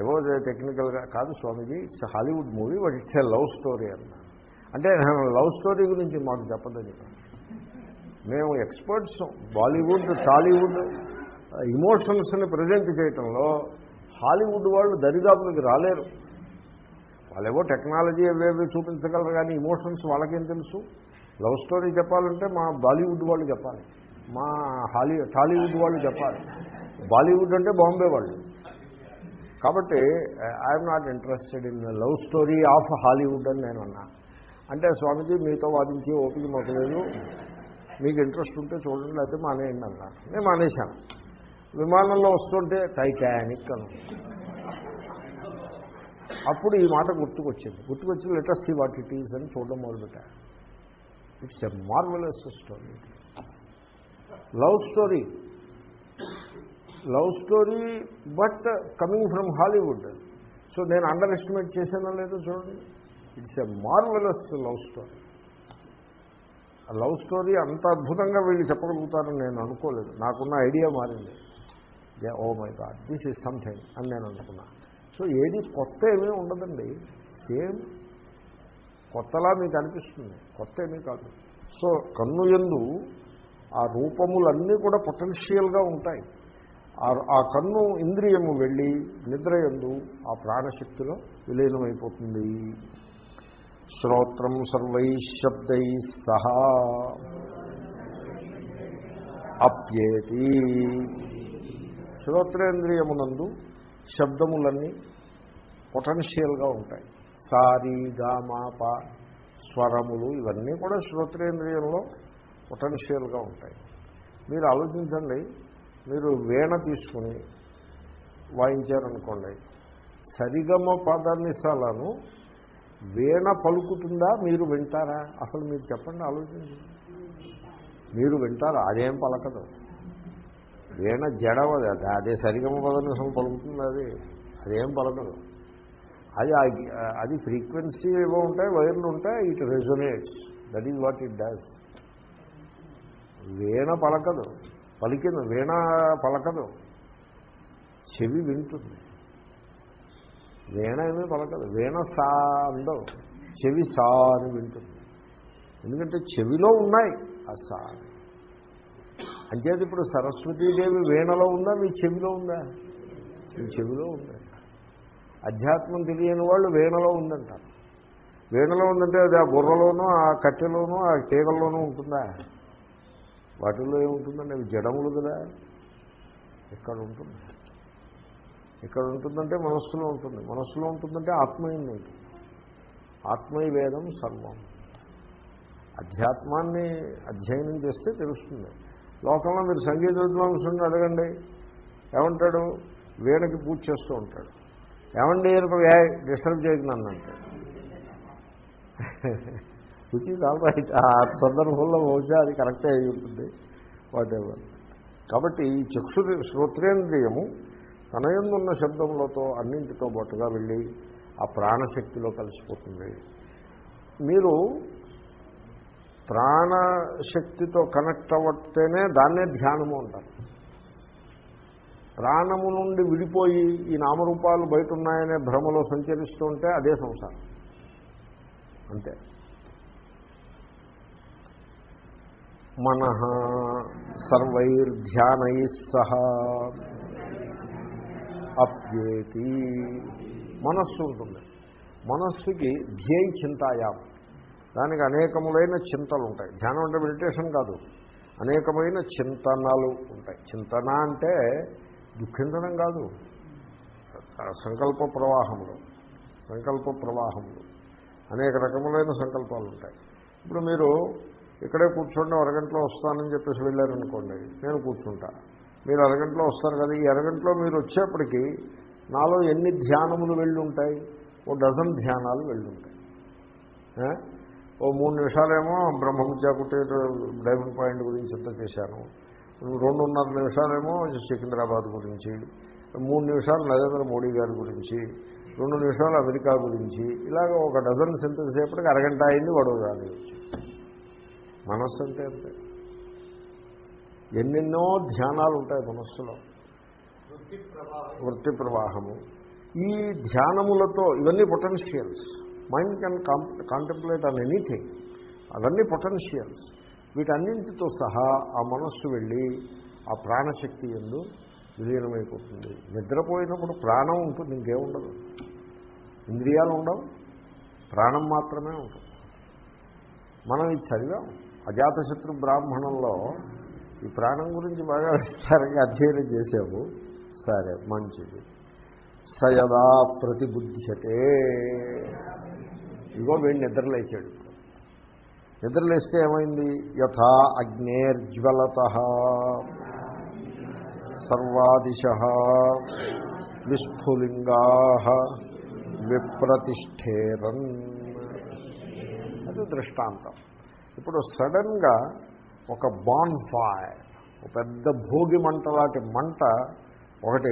ఏవో టెక్నికల్గా కాదు స్వామీజీ it's Hollywood movie but it's a love story అన్నా అంటే నేను లవ్ స్టోరీ గురించి మాకు చెప్పదని మేము ఎక్స్పర్ట్స్ బాలీవుడ్ టాలీవుడ్ ఇమోషన్స్ని ప్రజెంట్ చేయటంలో హాలీవుడ్ వాళ్ళు దరిదాపులకి రాలేరు. వాళ్ళేవో టెక్నాలజీ అవేవి చూపించగలరు కానీ ఇమోషన్స్ వాళ్ళకేం తెలుసు? లవ్ స్టోరీ చెప్పాలంటే మా బాలీవుడ్ వాళ్ళు చెప్పాలి. మా హాలీ టాలీవుడ్ వాళ్ళు చెప్పాలి. బాలీవుడ్ అంటే బాంబే వాళ్ళు. కాబట్టి I'm not interested in love story of Hollywood అని నేను అన్నా. అంటే స్వామిజీ మీతో వాదించి ఓపిక మాకు లేదు. మీకు ఇంట్రెస్ట్ ఉంటే చూడండి లేకపోతే మానేయండి అన్నా నేను మానేశాను. విమానంలో వస్తుంటే టైటానిక్ అను అప్పుడు ఈ మాట గుర్తుకొచ్చింది. గుర్తుకొచ్చి later see what it is అని చూడడం మొదలుపెట్టా it's a marvellous story love story love story but coming from Hollywood so నేను అండర్ ఎస్టిమేట్ చేశానో లేదో చూడండి. It's a marvellous love story ఆ లవ్ స్టోరీ అంత అద్భుతంగా వీళ్ళు చెప్పగలుగుతారని నేను అనుకోలేదు. నాకున్న ఐడియా మారింది. ఓ my God this is something అని నేను అనుకున్నాను సో ఏది కొత్త ఏమీ ఉండదండి. సేమ్ కొత్తలా మీకు అనిపిస్తుంది. కొత్త ఏమీ కాదు. సో కన్ను ఎందు ఆ రూపములన్నీ కూడా పొటెన్షియల్గా ఉంటాయి. ఆ- ఆ కన్ను ఇంద్రియము వెళ్ళి నిద్ర ఎందు ఆ ప్రాణశక్తిలో విలీనమైపోతుంది. శ్రోత్రం సర్వై శబ్దై సహా అప్యేతి. శ్రోత్రేంద్రియమునందు శబ్దములన్నీ పొటెన్షియల్గా ఉంటాయి. సారీ గామాప స్వరములు ఇవన్నీ కూడా శ్రోత్రేంద్రియంలో పొటెన్షియల్గా ఉంటాయి. మీరు ఆలోచించండి మీరు వీణ తీసుకుని వాయించారనుకోండి సరిగమ పదనిసలను వీణ పలుకుతుందా మీరు వింటారా? అసలు మీరు చెప్పండి ఆలోచించండి. మీరు వింటారా? అదేం పలకదు. వీణ జడవది అదే సరిగమ పదనిసం పలుకుతుంది అది అదేం పలకదు. అది ఆ- అది ఫ్రీక్వెన్సీ ఏవో ఉంటాయి వైర్లు ఉంటాయి it resonates that is what it does వీణ పలకదు. పలికింది వీణ పలకదు. చెవి వింటుంది. వీణ ఏమీ పలకదు. వీణ సా అందవు చెవి సా అని వింటుంది. ఎందుకంటే చెవిలో ఉన్నాయి ఆ సా. అంచేది ఇప్పుడు సరస్వతీదేవి వీణలో ఉందా? మీ చెవిలో ఉందా? మీ చెవిలో ఉందా? అధ్యాత్మం తెలియని వాళ్ళు వేణలో ఉందంటారు. వేణలో ఉందంటే అది ఆ బుర్రలోనూ ఆ కట్టెలోనూ ఆ తీగల్లోనూ ఉంటుందా? వాటిల్లో ఏముంటుందండి? అవి జడములు కదా. ఎక్కడ ఉంటుంది? ఎక్కడ ఉంటుందంటే మనస్సులో ఉంటుంది. మనస్సులో ఉంటుందంటే ఆత్మయంలో ఉంటుంది ఆత్మైవేదం సర్వం. అధ్యాత్మాన్ని అధ్యయనం చేస్తే తెలుస్తుంది. లోకంలో మీరు సంగీత విద్వాంసుని అడగండి. ఏమంటాడు? వీణకి పూజ చేస్తూ ఉంటాడు. ఏమండి డిస్టర్బ్ చేయకు నన్ను అంటాడు విచ్ ఈజ్ ఆల్ రైట్ ఆ సందర్భంలో బహుశా అది కరెక్టే అయి ఉంటుంది. వాట్ ఎవర్ కాబట్టి ఈ చక్షు శ్రోత్రేంద్రియము తనయందున్న శబ్దములతో అన్నింటితో పాటుగా వెళ్ళి ఆ ప్రాణశక్తిలో కలిసిపోతుంది. మీరు ప్రాణశక్తితో కనెక్ట్ అవ్వతేనే దాన్నే ధ్యానము అంటారు. ప్రాణము నుండి విడిపోయి ఈ నామరూపాలు బయట ఉన్నాయనే భ్రమలో సంచరిస్తూ ఉంటే అదే సంసారం. అంతే. మన సర్వైర్ధ్యానై సహ అప్యేతి. మనస్సు ఉంటుంది. మనస్సుకి ధ్యేయ చింతాయాం. దానికి అనేకములైన చింతలు ఉంటాయి. ధ్యానం అంటే మెడిటేషన్ కాదు. అనేకమైన చింతనలు ఉంటాయి. చింతన అంటే దుఃఖించడం కాదు. సంకల్ప ప్రవాహములు సంకల్ప ప్రవాహములు. అనేక రకములైన సంకల్పాలు ఉంటాయి. ఇప్పుడు మీరు ఇక్కడే కూర్చోండి అరగంటలో వస్తానని చెప్పేసి వెళ్ళారనుకోండి నేను కూర్చుంటా. మీరు అరగంటలో వస్తారు కదా ఈ అరగంటలో మీరు వచ్చేప్పటికీ నాలో ఎన్ని ధ్యానములు వెళ్ళి ఉంటాయి ఓ డజన్ ధ్యానాలు వెళ్ళి ఉంటాయి ఓ మూడు నిమిషాలేమో బ్రహ్మవిద్యాకుటే డైమండ్ పాయింట్ గురించి అంతా చేశాను. రెండున్నర నిమిషాలేమో సికింద్రాబాద్ గురించి మూడు నిమిషాలు నరేంద్ర మోడీ గారి గురించి రెండు నిమిషాలు అమెరికా గురించి ఇలాగ ఒక డజన్ సేపటికి అరగంట అయింది గొడవ రానివచ్చు మనస్సు అంటే అంతే. ఎన్నెన్నో ధ్యానాలు ఉంటాయి మనస్సులో. వృత్తి ప్రవాహము. ఈ ధ్యానములతో ఇవన్నీ potentials mind can contemplate on anything అవన్నీ పొటెన్షియల్స్ వీటన్నింటితో సహా ఆ మనస్సు వెళ్ళి ఆ ప్రాణశక్తి ఎందు విలీనమైపోతుంది. నిద్రపోయినప్పుడు ప్రాణం ఉంటుంది ఇంకేముండదు. ఇంద్రియాలు ఉండవు ప్రాణం మాత్రమే ఉంటుంది. మనం ఇది చదివాం. అజాతశత్రు బ్రాహ్మణంలో ఈ ప్రాణం గురించి బాగా విస్తారంగా అధ్యయనం చేసాము సరే మంచిది. సయదా ప్రతిబుద్ధ్యతే ఇగో వీడు నిద్రలేచాడు. నిద్రలేస్తే ఏమైంది? యథా అగ్నేర్జ్వలత. సర్వాదిశ విస్ఫులింగా విప్రతిష్ఠేరన్. అది దృష్టాంతం. ఇప్పుడు సడన్గా ఒక బాన్ ఫైర్ ఒక పెద్ద భోగి మంట లాంటి మంట ఒకటి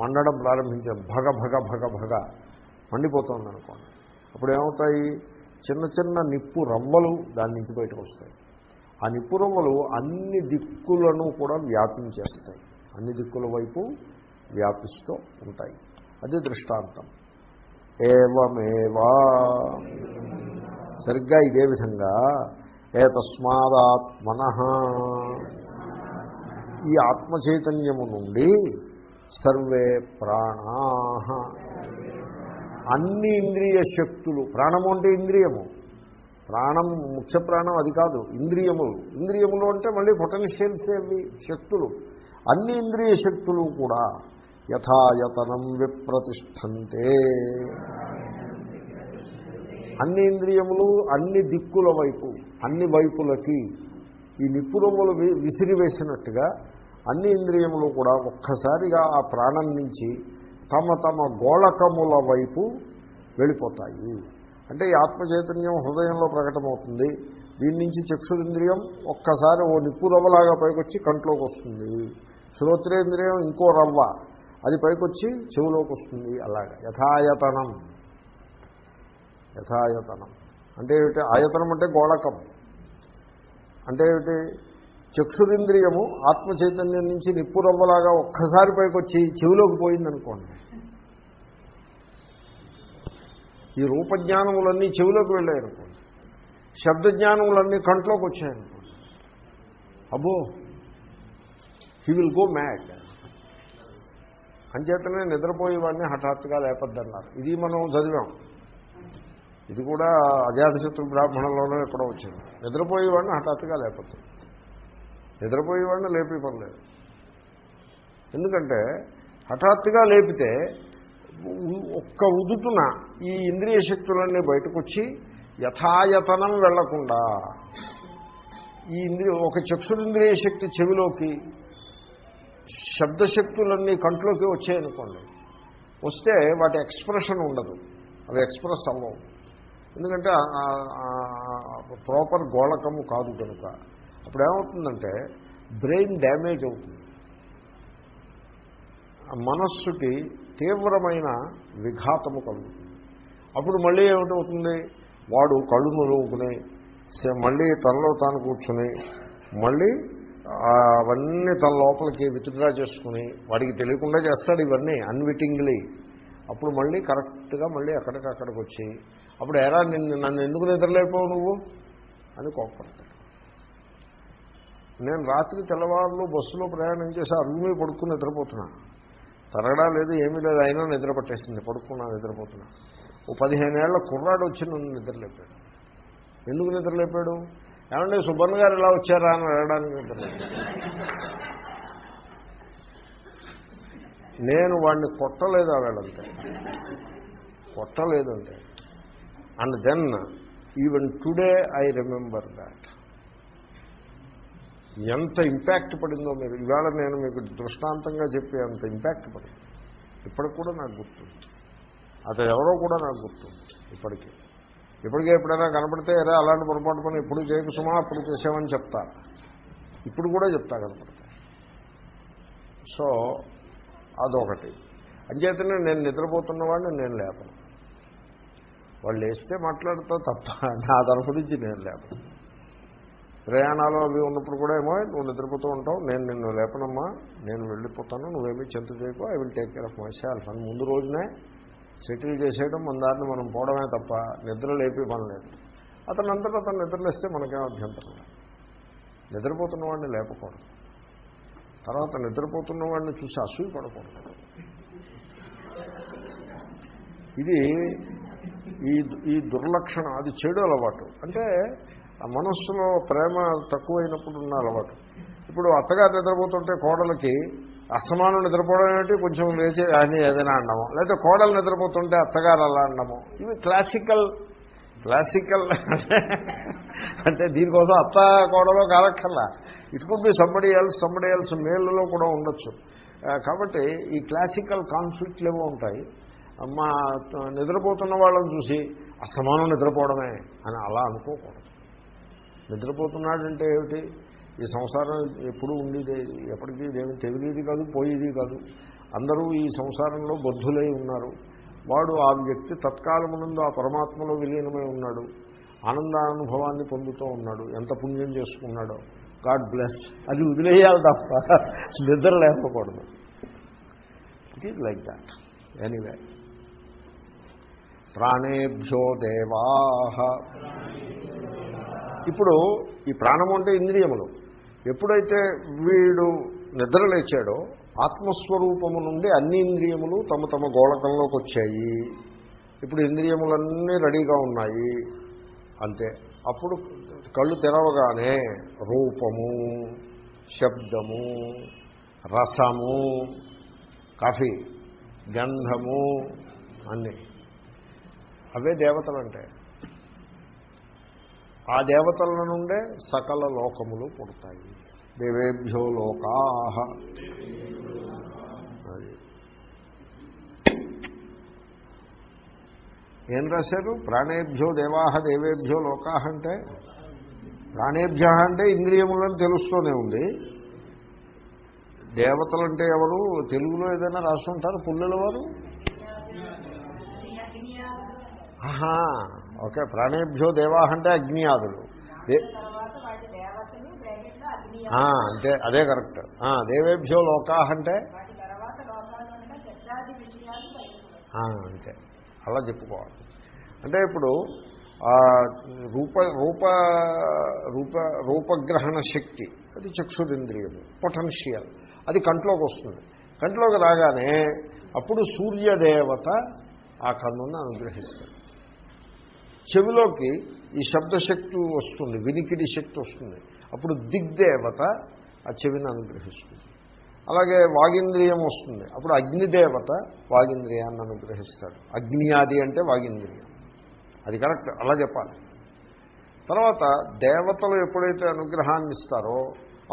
మండడం ప్రారంభించే భగ భగ భగ భగ మండిపోతుంది అనుకోండి అప్పుడు ఏమవుతాయి? చిన్న చిన్న నిప్పు రవ్వలు దాని నుంచి బయటకు వస్తాయి. ఆ నిప్పు రవ్వలు అన్ని దిక్కులను కూడా వ్యాపించేస్తాయి అన్ని దిక్కుల వైపు వ్యాపిస్తూ ఉంటాయి. అది దృష్టాంతం. ఏవమేవా? సరిగ్గా ఇదే విధంగా ఏ తస్మాదాత్మన ఈ ఆత్మచైతన్యము నుండి సర్వే ప్రాణా. అన్ని ఇంద్రియ శక్తులు. ప్రాణము అంటే ఇంద్రియము. ప్రాణం ముఖ్య ప్రాణం అది కాదు ఇంద్రియములు. ఇంద్రియములు అంటే మళ్ళీ పొటెన్షియల్స్ ఏవి? శక్తులు. అన్ని ఇంద్రియ శక్తులు కూడా యథాయతనం విప్రతిష్టంతే. అన్ని ఇంద్రియములు అన్ని దిక్కుల వైపు అన్ని వైపులకి ఈ నిప్పురములు విసిరివేసినట్టుగా అన్ని ఇంద్రియములు కూడా ఒక్కసారిగా ఆ ప్రాణం నుంచి తమ తమ గోళకముల వైపు వెళ్ళిపోతాయి. అంటే ఈ ఆత్మచైతన్యం హృదయంలో ప్రకటమవుతుంది. దీని నుంచి చక్షురింద్రియం ఒక్కసారి ఓ నిప్పు రవ్వలాగా పైకొచ్చి కంట్లోకి వస్తుంది. శ్రోత్రేంద్రియం ఇంకో రవ్వ అది పైకొచ్చి చెవులోకి వస్తుంది అలాగా. యథాయతనం. యథాయతనం. అంటే ఏమిటి? ఆయతనం అంటే గోళకం. అంటే ఏమిటి? చక్షురింద్రియము ఆత్మచైతన్యం నుంచి నిప్పు రవ్వలాగా ఒక్కసారి పైకొచ్చి చెవిలోకి పోయిందనుకోండి. ఈ రూపజ్ఞానములన్నీ చెవిలోకి వెళ్ళాయనుకోండి. శబ్దజ్ఞానములన్నీ కంట్లోకి వచ్చాయనుకోండి. అబ్బో హీ విల్ గో మ్యాడ్ అంచేతనే నిద్రపోయేవాడిని హఠాత్తుగా లేపద్దన్నారు. ఇది మనం చదివాం. ఇది కూడా అజాతశత్రు బ్రాహ్మణంలోనే ఎక్కడో వచ్చింది. నిద్రపోయేవాడిని హఠాత్తుగా లేపద్దు. నిద్రపోయేవాడిని లేపి పర్లేదు ఎందుకంటే హఠాత్తుగా లేపితే ఒక్క ఉదుటున ఈ ఇంద్రియ శక్తులన్నీ బయటకు వచ్చి యథాయతనం వెళ్ళకుండా ఈ ఇంద్రియ ఒక చక్షురింద్రియ శక్తి చెవిలోకి శబ్దశక్తులన్నీ కంట్లోకి వచ్చాయనుకోండి వస్తే వాటి ఎక్స్ప్రెషన్ ఉండదు అవి ఎక్స్ప్రెస్ అవ్వవు ఎందుకంటే ప్రాపర్ గోళకము కాదు కనుక అప్పుడు ఏమవుతుందంటే బ్రెయిన్ డ్యామేజ్ అవుతుంది. మనస్సుకి తీవ్రమైన విఘాతము కలుగుతుంది. అప్పుడు మళ్ళీ ఏమిటవుతుంది? వాడు కళ్ళు నులువుకుని మళ్ళీ తనలో తాను కూర్చుని మళ్ళీ అవన్నీ తన లోపలికి విత్డ్రా చేసుకుని వాడికి తెలియకుండా చేస్తాడు ఇవన్నీ అన్విటింగ్లీ. అప్పుడు మళ్ళీ కరెక్ట్గా మళ్ళీ అక్కడికి అక్కడికి వచ్చి అప్పుడు ఎరా నిన్ను నన్ను ఎందుకు నిద్రలేకపోవు నువ్వు? అని కోపడతాడు నేను రాత్రి తెల్లవారులు బస్సులో ప్రయాణం చేసి ఆ పడుకుని నిద్రపోతున్నాను. తరగడా లేదు ఏమీ లేదు అయినా నిద్ర పట్టేసింది. పడుకున్నా నిద్రపోతున్నా. ఓ పదిహేనేళ్ళ కుర్రాడు వచ్చి నన్ను నిద్రలేపాడు. ఎందుకు నిద్రలేపాడు? ఏమంటే సుబ్బన్న గారు ఇలా వచ్చారా అని అడగడానికి నిద్రలేపాడు. నేను వాడిని కొట్టలేదు ఆవిడంతే కొట్టలేదంతే. And then even today I remember that ఎంత ఇంపాక్ట్ పడిందో మీరు ఇవాళ నేను మీకు దృష్టాంతంగా చెప్పి అంత ఇంపాక్ట్ పడింది. ఇప్పటికి కూడా నాకు గుర్తు అతను ఎవరో కూడా నాకు గుర్తు ఇప్పటికీ. ఇప్పటికే ఎప్పుడైనా కనపడితే అరే అలాంటి పొరపాటు పని ఎప్పుడు చేయకు సుమా అప్పుడు చేసామని చెప్తా. ఇప్పుడు కూడా చెప్తా కనపడితే. సో అదొకటి. అంచేతనే నేను నిద్రపోతున్న వాడిని నేను లేపను. వాళ్ళు వేస్తే మాట్లాడతా తప్ప నా తరఫు నుంచి నేను లేపను. ప్రయాణాలు అవి ఉన్నప్పుడు కూడా ఏమో నువ్వు నిద్రపోతూ ఉంటావు నేను నిన్ను లేపనమ్మా నేను వెళ్ళిపోతాను నువ్వేమీ చింత చేయకు I will take care of myself అని ముందు రోజునే సెటిల్ చేసేయడం మన దారిని మనం పోవడమే తప్ప నిద్ర లేపి పనలేదు అతను అంతటా అతను నిద్రలేస్తే మనకేం అభ్యంతరం నిద్రపోతున్న వాడిని లేపకూడదు. తర్వాత నిద్రపోతున్న వాడిని చూసి అసూయ పడకూడదు ఇది ఈ ఈ దుర్లక్షణం అది చెడు అలవాటు. అంటే ఆ మనస్సులో ప్రేమ తక్కువైనప్పుడు ఉన్న అలవాటు ఇప్పుడు అత్తగారు నిద్రపోతుంటే కోడలకి అస్తమానం నిద్రపోవడం ఏమిటి? కొంచెం లేచి అని ఏదైనా అండము లేకపోతే కోడలు నిద్రపోతుంటే అత్తగారు అలా అండము ఇవి క్లాసికల్ క్లాసికల్ అంటే దీనికోసం అత్త కోడలో కాలక్కర్లా it could be somebody else somebody else మేళ్ళలో కూడా ఉండొచ్చు. కాబట్టి ఈ క్లాసికల్ కాన్ఫ్లిక్ట్లు ఏవో ఉంటాయి మా నిద్రపోతున్న వాళ్ళని చూసి అస్తమానం నిద్రపోవడమే అని అలా అనుకోకూడదు. నిద్రపోతున్నాడంటే ఏమిటి? ఈ సంసారం ఎప్పుడు ఉండేది. ఎప్పటికీ ఇదేమి తెలియదు కాదు పోయేది కాదు. అందరూ ఈ సంసారంలో బద్ధులై ఉన్నారు. వాడు ఆ వ్యక్తి తత్కాలమునందు ఆ పరమాత్మలో విలీనమై ఉన్నాడు. ఆనందానుభవాన్ని పొందుతూ ఉన్నాడు. ఎంత పుణ్యం చేసుకున్నాడో. గాడ్ బ్లెస్ అది వదిలేయాలి తప్ప నిద్ర లేకపోకూడదు it is like that anyway ప్రాణేభ్యో దేవా. ఇప్పుడు ఈ ప్రాణము అంటే ఇంద్రియములు. ఎప్పుడైతే వీడు నిద్రలేచాడో ఆత్మస్వరూపము నుండి అన్ని ఇంద్రియములు తమ తమ గోళకంలోకి వచ్చాయి. ఇప్పుడు ఇంద్రియములన్నీ రెడీగా ఉన్నాయి. అంతే. అప్పుడు కళ్ళు తెరవగానే రూపము శబ్దము రసము కాఫీ గంధము అన్నీ. అవే దేవతలు అంటే ఆ దేవతల నుండే సకల లోకములు పుడతాయి. దేవేభ్యో లోకా. అది. ఏం రాశారు? ప్రాణేభ్యో దేవాహ దేవేభ్యో లోకా అంటే? ప్రాణేభ్య అంటే ఇంద్రియములను తెలుస్తూనే ఉంది. దేవతలంటే ఎవరు? తెలుగులో ఏదైనా రాస్తుంటారు పుల్లల వారు ఆహా. ఓకే ప్రాణేభ్యో దేవాహ అంటే అగ్నియాదులు. అంటే అదే కరెక్ట్. దేవేభ్యో లోకాహ అంటే? అంతే. అలా చెప్పుకోవాలి. అంటే ఇప్పుడు రూప రూప రూప రూపగ్రహణ శక్తి అది చక్షురింద్రియము పొటెన్షియల్ అది కంట్లోకి వస్తుంది. కంట్లోకి రాగానే అప్పుడు సూర్యదేవత ఆ కన్నును అనుగ్రహిస్తుంది. చెవిలోకి ఈ శబ్దశక్తి వస్తుంది వినికిడి శక్తి వస్తుంది. అప్పుడు దిగ్దేవత ఆ చెవిని అనుగ్రహిస్తుంది. అలాగే వాగింద్రియం వస్తుంది. అప్పుడు అగ్నిదేవత వాగింద్రియాన్ని అనుగ్రహిస్తాడు. అగ్నియాది అంటే వాగింద్రియం. అది కరెక్ట్ అలా చెప్పాలి. తర్వాత దేవతలు ఎప్పుడైతే అనుగ్రహాన్ని ఇస్తారో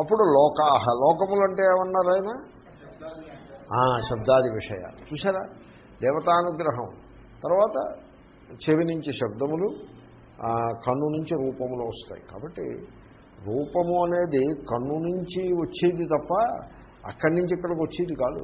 అప్పుడు లోకాహ లోకములు అంటే ఏమన్నారు ఆయన? శబ్దాది విషయాలు. చూసారా దేవతానుగ్రహం. తర్వాత చెవి నుంచి శబ్దములు కన్ను నుంచి రూపములు వస్తాయి. కాబట్టి రూపము అనేది కన్ను నుంచి వచ్చేది తప్ప అక్కడి నుంచి ఇక్కడికి వచ్చేది కాదు.